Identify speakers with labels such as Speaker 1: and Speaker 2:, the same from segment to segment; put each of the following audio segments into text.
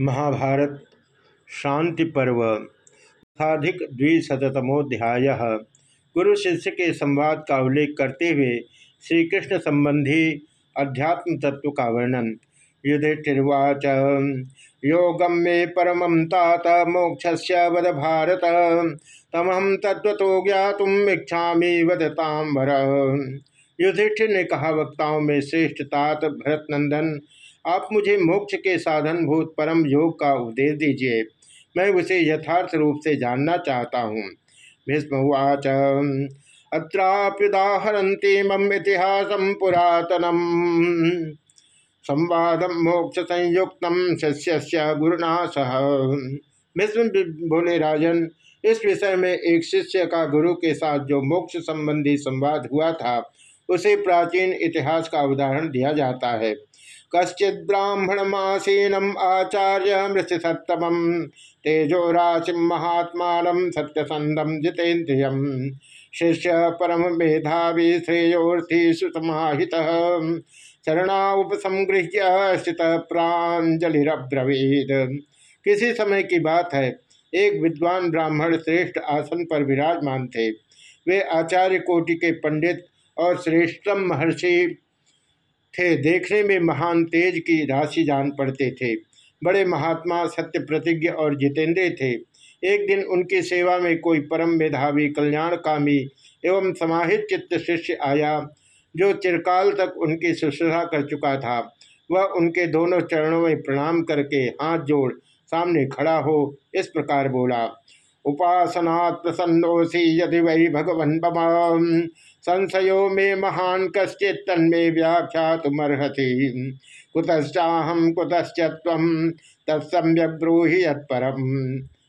Speaker 1: महाभारत, शांति पर्व अधिक द्विशतमोध्याय गुरु शिष्य के संवाद का उल्लेख करते हुए श्री कृष्ण संबंधी अध्यात्म तत्व का वर्णन। युधिष्ठिर्वाच योगम मे परम तात मोक्ष वद भारत तमहम तत्व ज्ञातुम इच्छा वदताम युधिष्ठिर ने कहा, वक्ताओं में श्रेष्ठ तात भरत नंदन आप मुझे मोक्ष के साधन भूत परम योग का उपदेश दीजिए। मैं उसे यथार्थ रूप से जानना चाहता हूँ। भीष्मवाच अत्राप्युदाहरती मम इतिहास पुरातनम। संवाद मोक्ष संयुक्त शिष्य गुरुना सह भीष्म बोले राजन, इस विषय में एक शिष्य का गुरु के साथ जो मोक्ष संबंधी संवाद हुआ था, उसे प्राचीन इतिहास का उदाहरण दिया जाता है। कश्चित ब्राह्मणमासीनम आचार्य मृत सत्तम तेजो राशि महात्मा सत्यसंदम जितेन्द्रिय। शिष्य परम मेधावी श्रेयोर्थी सुसमाहित शरणा उपसंगृह्य स्थित प्राजलिब्रवीद किसी समय की बात है, एक विद्वान ब्राह्मण श्रेष्ठ आसन पर विराजमान थे। वे आचार्य कोटि के पंडित और श्रेष्ठतम महर्षि थे। देखने में महान तेज की राशि जान पड़ते थे। बड़े महात्मा सत्य प्रतिज्ञ और जितेंद्र थे। एक दिन उनकी सेवा में कोई परम मेधावी, कल्याणकामी एवं समाहित चित्त शिष्य आया, जो चिरकाल तक उनकी शुश्रूषा कर चुका था। वह उनके दोनों चरणों में प्रणाम करके हाथ जोड़ सामने खड़ा हो इस प्रकार बोला, उपासनात् प्रसन्नोसी यदि वही भगवन संशयो में महान कश्चित तन्मे व्याख्या तुमर्हति कुतश्चाहम कुतश्च तत्सम्यक ब्रूहि यत्परम।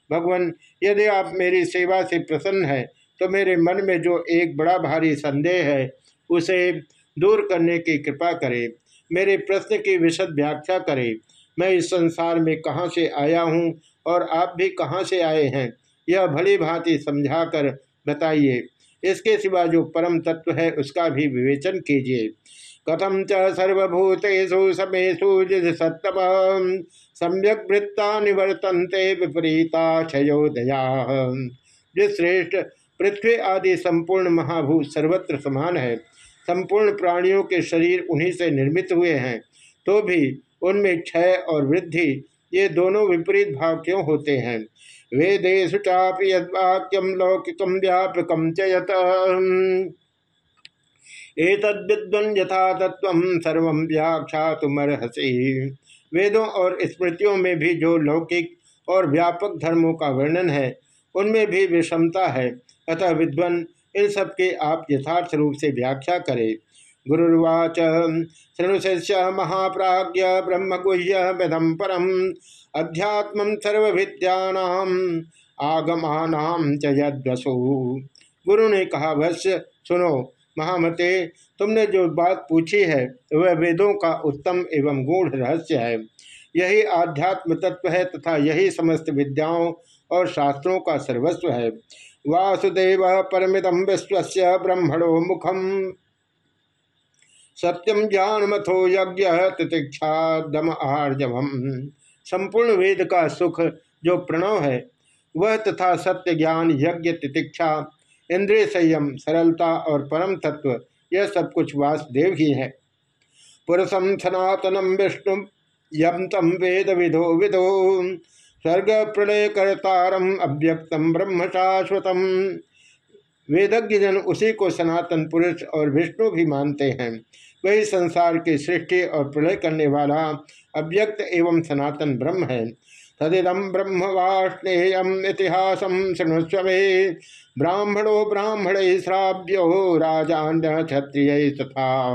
Speaker 1: भगवान, यदि आप मेरी सेवा से प्रसन्न है तो मेरे मन में जो एक बड़ा भारी संदेह है, उसे दूर करने की कृपा करें। मेरे प्रश्न की विशद व्याख्या करें। मैं इस संसार में कहाँ से आया हूँ और आप भी कहाँ से आए हैं, यह भली भांति समझाकर बताइए। इसके सिवा जो परम तत्व है, उसका भी विवेचन कीजिए। कथम च सर्वभूतेषु समेषु सत्तम। सम्यक वृत्ता निवर्तनते विपरीता क्षयोदया। जिस श्रेष्ठ पृथ्वी आदि संपूर्ण महाभूत सर्वत्र समान है। संपूर्ण प्राणियों के शरीर उन्हीं से निर्मित हुए हैं। तो भी उनमें क्षय और वृद्धि, ये दोनों विपरीत भाव क्यों होते हैं? वेदेशु यद्वाक्यम लौकिकम व्यापकम च यथा तत्व सर्व व्याख्यातुमर्हसी। वेदों और स्मृतियों में भी जो लौकिक और व्यापक धर्मों का वर्णन है, उनमें भी विषमता है। अतः विद्वन, इन सब के आप यथार्थ रूप से व्याख्या करें। गुरुर्वाच शृणुशिष्य महाप्राज्य ब्रह्मगुह्य विधम परम। अध्यात्म सर्वविद्यानाम आगमानाम च गुरु ने कहा वश्य सुनो, महामते, तुमने जो बात पूछी है, वह वेदों का उत्तम एवं गूढ़ रहस्य है। यही आध्यात्म तत्व है तथा यही समस्त विद्याओं और शास्त्रों का सर्वस्व है। वासुदेव परमिदम विश्व ब्रह्मणो मुखम। सत्यम ज्ञान मथो यज्ञ, तितिक्षा दम आर्जवम। संपूर्ण वेद का सुख जो प्रणव है, वह तथा सत्य ज्ञान, यज्ञ, तितिक्षा, इंद्रिय संयम, सरलता और परम तत्व, यह सब कुछ वासुदेव ही है। पुरुषम सनातनम विष्णु यम तम वेद विधो विधो स्वर्ग प्रलय करतारम अव्यक्तम ब्रह्म शाश्वतम वेदज्ञ जन उसी को सनातन पुरुष और विष्णु भी मानते हैं। वही संसार की सृष्टि और प्रलय करने वाला अव्यक्त एवं सनातन ब्रह्म है। तदिदम ब्रह्म वाष्णेयम इतिहास शृणुस्व ब्राह्मणो ब्राह्मण श्राव्यो राजान्य क्षत्रिय तथा।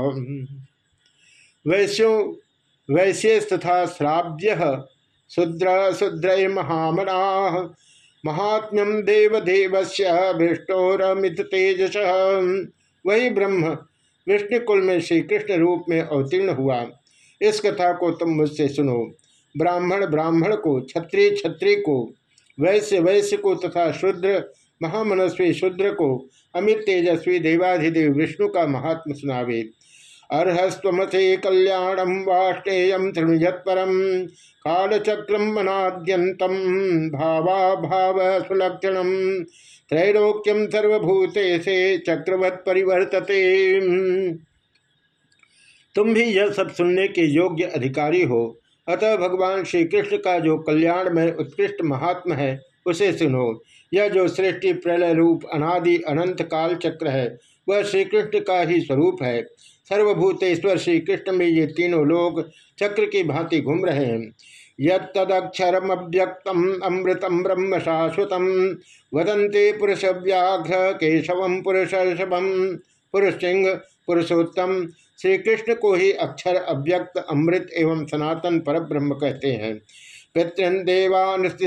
Speaker 1: वैश्यो, वैश्य तथा श्राव्य शूद्र शूद्र महामना। महात्म्यम देवदेव से विष्णोरमित तेजस। वही ब्रह्म विष्णुकुल में श्री कृष्ण रूप में अवतीर्ण हुआ। इस कथा को तुम मुझसे सुनो। ब्राह्मण ब्राह्मण को, क्षत्रिय क्षत्रिय को, वैश्य वैश्य को तथा शूद्र महामनस्वी शूद्र को, अमित तेजस्वी देवाधिदेव विष्णु का महात्म सुनावे। अर्हस्वमसे कल्याणम वाष्टेयम तृणुजत्परम कालचक्रम मनाद्यंतम भावा भाव सुलक्षणम त्रैलोक्यम सर्वभूते से चक्रवत परिवर्तते तुम भी यह सब सुनने के योग्य अधिकारी हो। अतः भगवान श्री कृष्ण का जो कल्याण में उत्कृष्ट महात्मा है, उसे सुनो। यह जो सृष्टि, प्रलय रूप, अनादि, अनंत काल चक्र है, वह श्री कृष्ण का ही स्वरूप है। सर्वभूतेश्वर श्री कृष्ण में ये तीनों लोग चक्र की भांति घूम रहे हैं। यदक्षरमव्यक्तम अमृतम ब्रह्म शाश्वतम वदंते पुरुष व्याघ्र केशवम, पुरुषर्षभम पुरुष सिंह पुरुषोत्तम श्री कृष्ण को ही अक्षर अव्यक्त, अमृत एवं सनातन पर ब्रह्म कहते हैं। पितृन देवानुश्च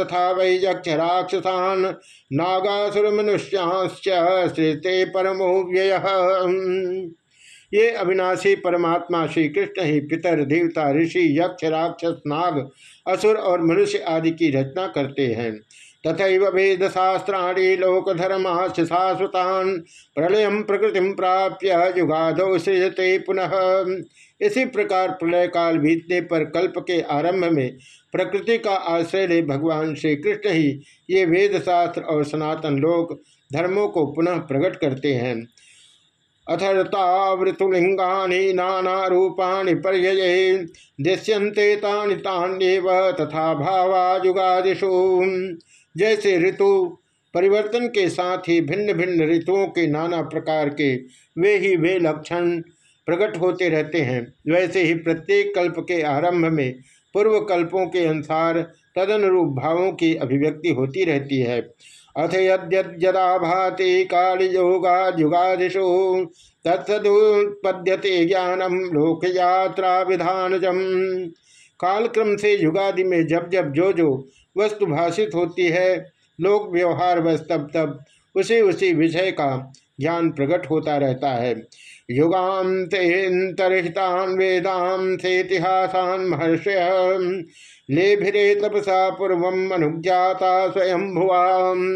Speaker 1: तथा वै यक्ष राक्षसान नागासुर मनुष्यांश्च श्रीते परमो व्यय। ये अविनाशी परमात्मा श्री कृष्ण ही पितर, देवता, ऋषि यक्ष राक्षस नाग, असुर और मनुष्य आदि की रचना करते हैं। तथा वेद शास्त्राणी लोकधर्माश शाश्वतान प्रलय प्रकृति प्राप्य युगादो सृजते पुनः। इसी प्रकार प्रलय काल बीतने पर कल्प के आरंभ में प्रकृति का आश्रय ले भगवान श्री कृष्ण ही ये वेद शास्त्र और सनातन लोक धर्मों को पुनः प्रकट करते हैं। अथर्तावृतुलिंगानि नाना रूपाणि पर्यये दृश्यन्ते तानि तथा भावाजुगादिषु जैसे ऋतु परिवर्तन के साथ ही भिन्न भिन्न ऋतुओं के नाना प्रकार के वे ही वे लक्षण प्रकट होते रहते हैं। वैसे ही प्रत्येक कल्प के आरंभ में पूर्व कल्पों के अनुसार तदनुरूप भावों की अभिव्यक्ति होती रहती है। अथ यद्यदा भाति कालियोगा युगादिशु तत्सदुत्पद्यते ज्ञानम लोकयात्रा विधानजम। कालक्रम से युगादि में जब जब जो जो वस्तु भाषित होती है, लोक व्यवहार बस तब तब उसी उसी विषय का ज्ञान प्रकट होता रहता है। युगान्तेन्तरितान् वेदांसेतिहासान महर्षय, लेभिरे तपसा पूर्व अनुज्ञाता स्वयं भुवाम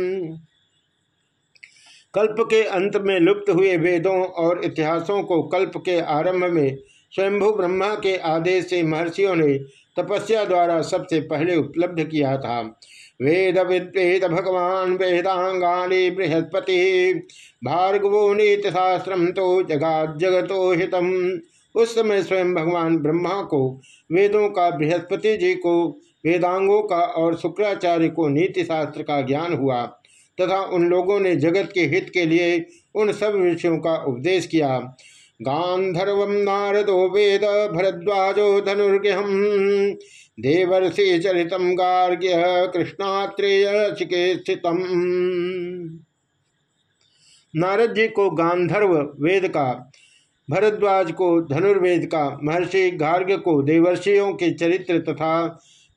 Speaker 1: कल्प के अंत में लुप्त हुए वेदों और इतिहासों को कल्प के आरंभ में स्वयंभु ब्रह्मा के आदेश से महर्षियों ने तपस्या द्वारा सबसे पहले उपलब्ध किया था। वेद विद्वेद भगवान वेदांगानी बृहस्पति, भार्गवो नीति शास्त्रम तो जगात जगतो हितम। उस समय स्वयं भगवान ब्रह्मा को वेदों का बृहस्पति जी को, वेदांगों का और शुक्राचार्य को नीति शास्त्र का ज्ञान हुआ, तथा उन लोगों ने जगत के हित के लिए उन सब विषयों का उपदेश किया। गांधर्व नारदो वेद भरद्वाजो धनुर्गहम देवर्षि चरित गार्ग्य कृष्णात्रेय चिकित्सित नारद जी को गांधर्व वेद का, भरद्वाज को धनुर्वेद का, महर्षि गार्ग को देवर्षियों के चरित्र तथा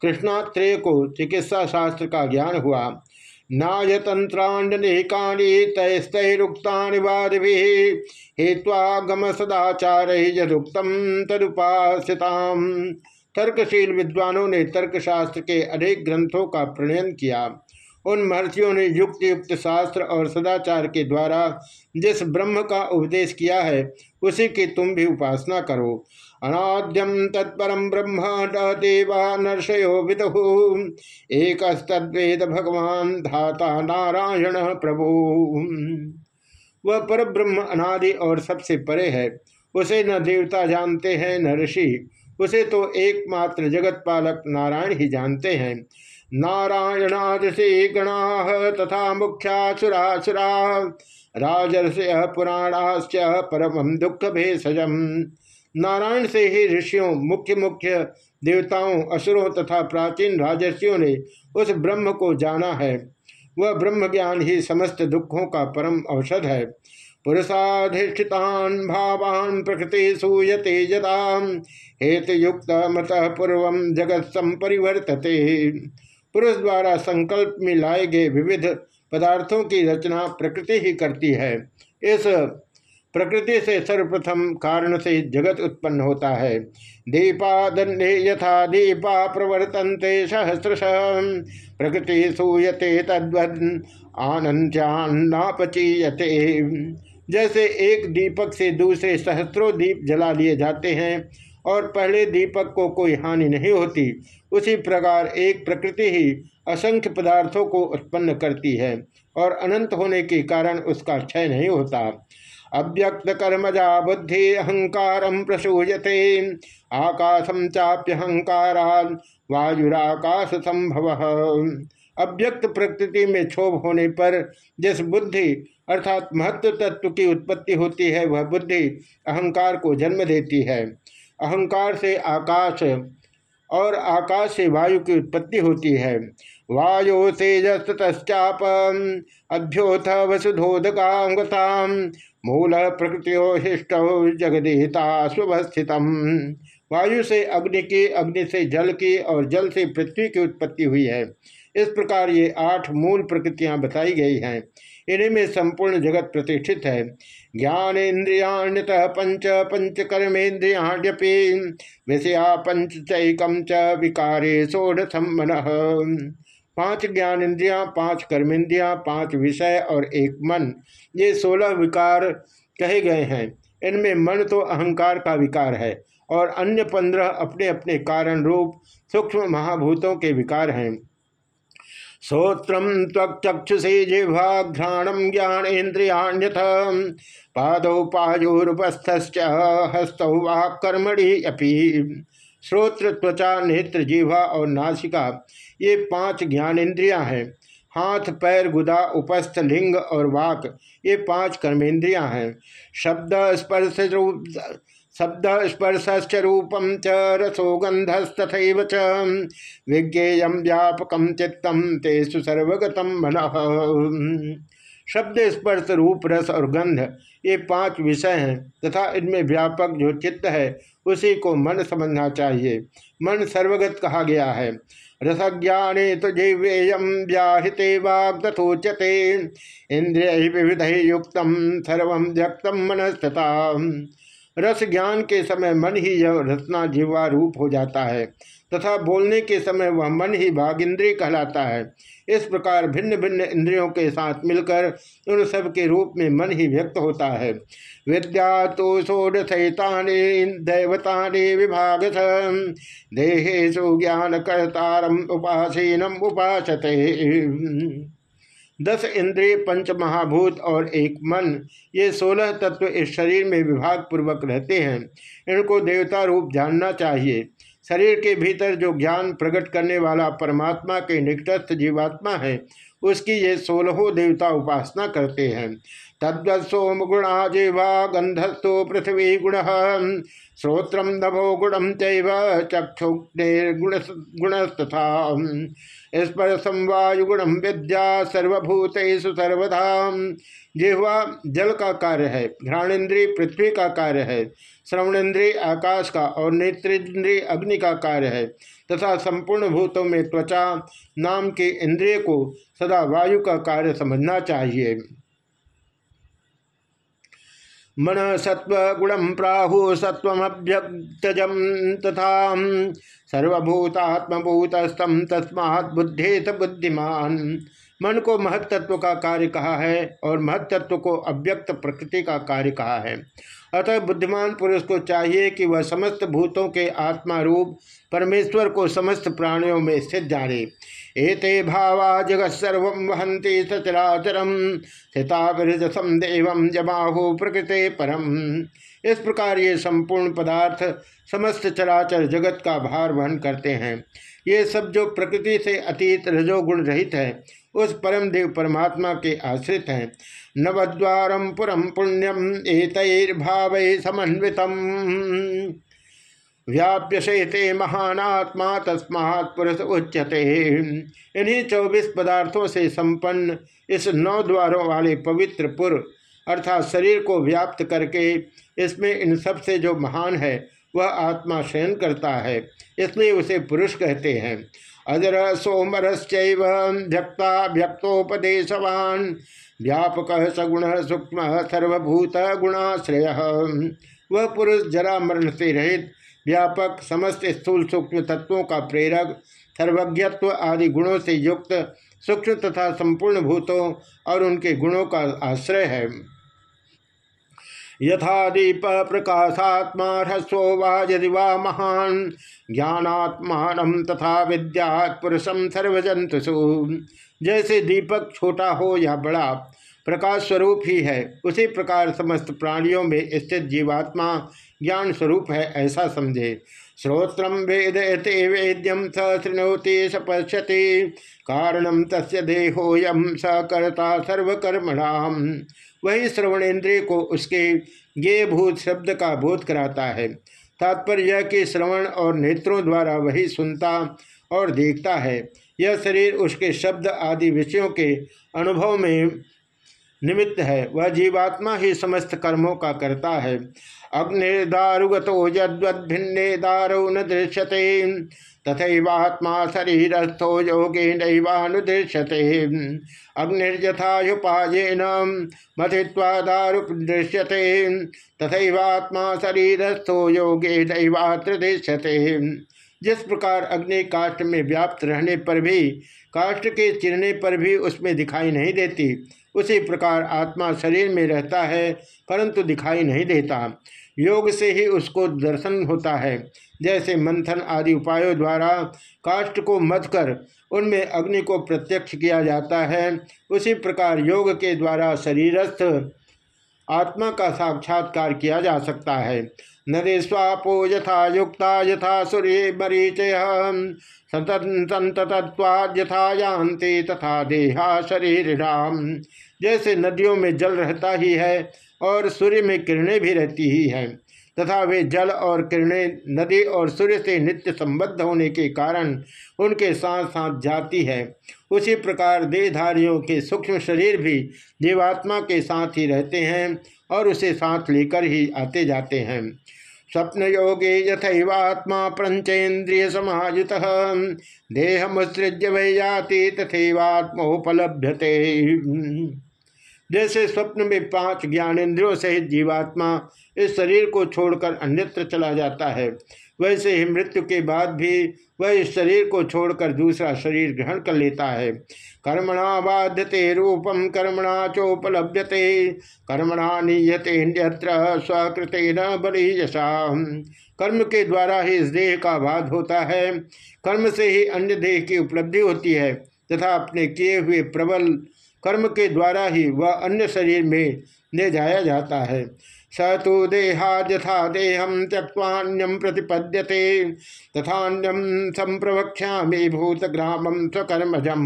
Speaker 1: कृष्णात्रेय को चिकित्सा शास्त्र का ज्ञान हुआ। नायतंत्राण्यनेकानि तैस्तैरुक्तानि वादिभिः हेत्वागम सदाचार यदुक्तम तदुपासिताम। तर्कशील विद्वानों ने तर्कशास्त्र के अनेक ग्रंथों का प्रणयन किया। उन महर्षियों ने युक्त युक्त शास्त्र और सदाचार के द्वारा जिस ब्रह्म का उपदेश किया है, उसी की तुम भी उपासना करो। अनाद्यम तत्परम ब्रह्म न देवा नर्षयो विदु। एक तद्वेद भगवान धाता नारायण प्रभु। वह पर ब्रह्म अनादि और सबसे परे है, उसे न देवता जानते हैं, न ऋषि। उसे तो एकमात्र जगत पालक नारायण ही जानते हैं। नारायणादि गणा तथा मुख्यासुरासुरा, राजर्षय पुराणाश्च परम दुख भेषजम नारायण से ही ऋषियों, मुख्य मुख्य देवताओं, असुरों तथा प्राचीन राजर्षियों ने उस ब्रह्म को जाना है। वह ब्रह्म ज्ञान ही समस्त दुखों का परम औषध है। पुरुषाधिष्ठितान भावान प्रकृति सूयते जदा हेतुयुक्त मत पूर्व जगत संपरिवर्तते पुरुष द्वारा संकल्प में लाए गए विविध पदार्थों की रचना प्रकृति ही करती है। इस प्रकृति से सर्वप्रथम कारण से जगत उत्पन्न होता है। दीपा दंडे यथा दीपा प्रवर्तनते सहस्रश। प्रकृति सूयते तद्वद आनंद्यान्नापचीयते जैसे एक दीपक से दूसरे सहस्त्रों दीप जला लिए जाते हैं और पहले दीपक को कोई हानि नहीं होती। उसी प्रकार एक प्रकृति ही असंख्य पदार्थों को उत्पन्न करती है और अनंत होने के कारण उसका क्षय नहीं होता। अव्यक्त कर्मजा बुद्धि अहंकार प्रसूयते। आकाशम चाप्यहंकारा वायुराकाश संभव अव्यक्त प्रकृति में क्षोभ होने पर जिस बुद्धि अर्थात महत्व तत्व की उत्पत्ति होती है, वह बुद्धि अहंकार को जन्म देती है। अहंकार से आकाश और आकाश से वायु की उत्पत्ति होती है। वायु तेजस्चाप अभ्योथ वसुधोदकांगता, मूल प्रकृतिष्ट जगदेता सुवस्थित वायु से अग्नि की, अग्नि से जल की और जल से पृथ्वी की उत्पत्ति हुई है। इस प्रकार ये आठ मूल प्रकृतियाँ बताई गई हैं। इन्हीं में संपूर्ण जगत प्रतिष्ठित है। ज्ञान इंद्रियाण्यत पंच पंच कर्मेन्द्रियाण्यपि विषया पंच चैकम च विकारे षोडशम मन पाँच ज्ञान इंद्रिया पाँच कर्मेंद्रिया पाँच विषय और एक मन, ये सोलह विकार कहे गए हैं। इनमें मन तो अहंकार का विकार है और अन्य पंद्रह अपने अपने कारण रूप सूक्ष्म महाभूतों के विकार हैं। श्रोत्र त्वचक्षुषे जिह्वाघ्राणम ज्ञानेन्द्रियाण्यथ पादौ पायुरुपस्थ हस्तौ वा कर्मणि अपि। श्रोत्र, त्वचा, नेत्र, जिह्वा और नासिका, ये पाँच ज्ञानेन्द्रियाँ हैं। हाथ, पैर, गुदा, उपस्थ, लिंग और वाक, ये पाँच कर्मेंद्रियाँ हैं। शब्द, स्पर्श, रूप शब्द स्पर्श रूपम च रसो गंधस्तथ च। विज्ञेय व्यापक चित्तम तेसु सर्वगतम मन। शब्द स्पर्श रूप रस और गंध ये पाँच विषय हैं तथा इनमें व्यापक जो चित्त है, उसी को मन समझना चाहिए। मन सर्वगत कहा गया है। रसज्ञाने तो जीवेयम व्याहते वाग्दथोच्यते इंद्रिय विविध युक्त, सर्व व्यक्तम मनस्तता। रस ज्ञान के समय मन ही यह रसना जीवा रूप हो जाता है, तथा बोलने के समय वह मन ही भाग इंद्रिय कहलाता है। इस प्रकार भिन्न भिन्न इंद्रियों के साथ मिलकर उन सब के रूप में मन ही व्यक्त होता है। विद्या तो षोडशता दैवता विभाग देहेशु ज्ञान कर्तारम उपासीनम उपासते। दस इंद्रिय, पंच महाभूत और एक मन, ये सोलह तत्व इस शरीर में विभाग पूर्वक रहते हैं। इनको देवता रूप जानना चाहिए। शरीर के भीतर जो ज्ञान प्रकट करने वाला परमात्मा के निकटस्थ जीवात्मा है उसकी ये सोलहों देवता उपासना करते हैं। तद्वत सोम गुणा जीवा गंधस्थो पृथ्वी गुण। श्रोत्र नभो गुणम चैव गुणस्तथा। स्पर्शम वायुगुणम विद्या सर्वभूत सर्वधा जिह्वा जल का कार्य है, घ्राणेन्द्रिय पृथ्वी का कार्य है, श्रवणेन्द्रिय आकाश का और नेत्रेन्द्रिय अग्नि का कार्य है। तथा संपूर्ण भूतों में त्वचा नाम के इंद्रिय को सदा वायु का कार्य समझना चाहिए। मन सत्व गुणम प्राहु सत्वभ्यक्तजम तथा सर्वभूतात्मभूतस्तम तस्मात् बुद्धेत बुद्धिमान। मन को महत्त्व का कार्य कहा है और महत्त्व को अव्यक्त प्रकृति का कार्य कहा है। अतः बुद्धिमान पुरुष को चाहिए कि वह समस्त भूतों के आत्मा रूप परमेश्वर को समस्त प्राणियों में स्थित जाने। एते भावा जगत सर्व वहंती सचराचरम स्थितासम देव जमाहु प्रकृति परम। इस प्रकार ये संपूर्ण पदार्थ समस्त चराचर जगत का भार वहन करते हैं। ये सब जो प्रकृति से अतीत रजोगुण रहित है, उस परम देव परमात्मा के आश्रित हैं। नवद्वारम पुरम पुण्यम एतर्भाव समन्वित व्याप्य शेते महानात्मा तस्मात् पुरुष उच्यते। इन्हीं चौबीस पदार्थों से संपन्न इस नौ द्वारों वाले पवित्र पुर अर्थात शरीर को व्याप्त करके इसमें इन सबसे जो महान है, वह आत्मा शयन करता है। इसलिए उसे पुरुष कहते हैं। अजर सोमरश्चक्ता व्यक्तोपदेशवान व्यापक सगुण सूक्ष्म सर्वभूत गुणाश्रय। वह पुरुष जरा मरण से रहित, व्यापक समस्त स्थूल सूक्ष्म तत्वों का प्रेरक, सर्वज्ञत्व आदि गुणों से युक्त, सूक्ष्म तथा संपूर्ण भूतों और उनके गुणों का आश्रय है। यथा दीप प्रकाशात्मा ह्रस्व वा यदि वा महान ज्ञानात्मान तथा विद्यात पुरुषम सर्वजंतुषु जैसे दीपक छोटा हो या बड़ा प्रकाश स्वरूप ही है। उसी प्रकार समस्त प्राणियों में स्थित जीवात्मा ज्ञान स्वरूप है, ऐसा समझे। श्रोत्र वेद वेद्यम स शृणोति स पश्यति कारणम तस् देहोयम स कर्ता सर्वकर्मणाम। वही श्रवण इंद्रिय को उसके ये भूत शब्द का बोध कराता है। तात्पर्य यह कि श्रवण और नेत्रों द्वारा वही सुनता और देखता है। यह शरीर, उसके शब्द आदि विषयों के अनुभव में निमित्त है। वह जीवात्मा ही समस्त कर्मों का करता है। अग्निर्दारुगतो यद्वद्भिन्ने दारो न दृश्यते। तथैवात्मा शरीरस्थो योगे नैवानुदृश्यते। अग्निर्यथायुपायेन मथित्वा दारुदृश्यते तथैवात्मा शरीरस्थो योगे नैवात्र दृश्यते जिस प्रकार अग्नि काष्ठ में व्याप्त रहने पर भी, काष्ठ के चिरने पर भी उसमें दिखाई नहीं देती उसी प्रकार आत्मा शरीर में रहता है, परंतु दिखाई नहीं देता। योग से ही उसको दर्शन होता है। जैसे मंथन आदि उपायों द्वारा काष्ठ को मत कर उनमें अग्नि को प्रत्यक्ष किया जाता है, उसी प्रकार योग के द्वारा शरीरस्थ आत्मा का साक्षात्कार किया जा सकता है। नदे स्वापो यथा युक्ता यथा सूर्य मरीचय संतत्वाद यथा यान्ति तथा देहा शरीर राम जैसे नदियों में जल रहता ही है और सूर्य में किरणें भी रहती ही हैं। तथा वे जल और किरणें नदी और सूर्य से नित्य संबद्ध होने के कारण उनके साथ साथ जाती है। उसी प्रकार देहधारियों के सूक्ष्म शरीर भी जीवात्मा के साथ ही रहते हैं और उसे साथ लेकर ही आते जाते हैं। स्वप्न योगे यथैवात्मा पंचेन्द्रिय समायुत देह मुसृज्य वै जाति तथैवात्मोपलभ्यते। जैसे स्वप्न में पाँच ज्ञानेन्द्रियों सहित जीवात्मा इस शरीर को छोड़कर अन्यत्र चला जाता है, वैसे ही मृत्यु के बाद भी वह इस शरीर को छोड़कर दूसरा शरीर ग्रहण कर लेता है। कर्मणा बाध्यते रूपम कर्मणा चोपलभ्यते कर्मणा नीयते स्वकृत न बड़ी यशा कर्म के द्वारा ही इस देह का बाध होता है। कर्म से ही अन्य देह की उपलब्धि होती है, तथा अपने किए हुए प्रबल कर्म के द्वारा ही वह अन्य शरीर में ले जाया जाता है। स तो देहा देहम त्यक्वान्यम प्रतिपद्यते तथान्यम संप्रवक्षा भूतग्रामम स्वकर्मजम।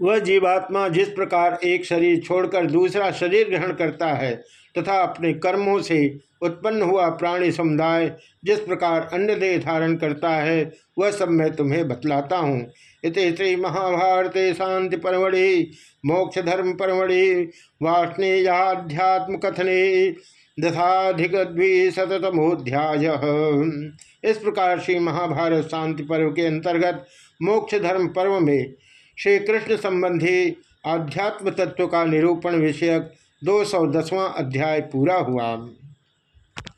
Speaker 1: वह जीवात्मा जिस प्रकार एक शरीर छोड़कर दूसरा शरीर ग्रहण करता है तथा अपने कर्मों से उत्पन्न हुआ प्राणी समुदाय जिस प्रकार अन्य देह धारण करता है, वह सब मैं तुम्हें बतलाता हूँ। इत श्री महाभारते शांति परमढ़ि मोक्ष धर्म परमढ़ि वाष्णेयाध्यात्म कथने दशाधिकद्विशतमोध्याय इस प्रकार श्री महाभारत शांति पर्व के अंतर्गत मोक्ष धर्म पर्व में श्री कृष्ण संबंधी आध्यात्म तत्व का निरूपण विषयक दो सौ दसवां अध्याय पूरा हुआ।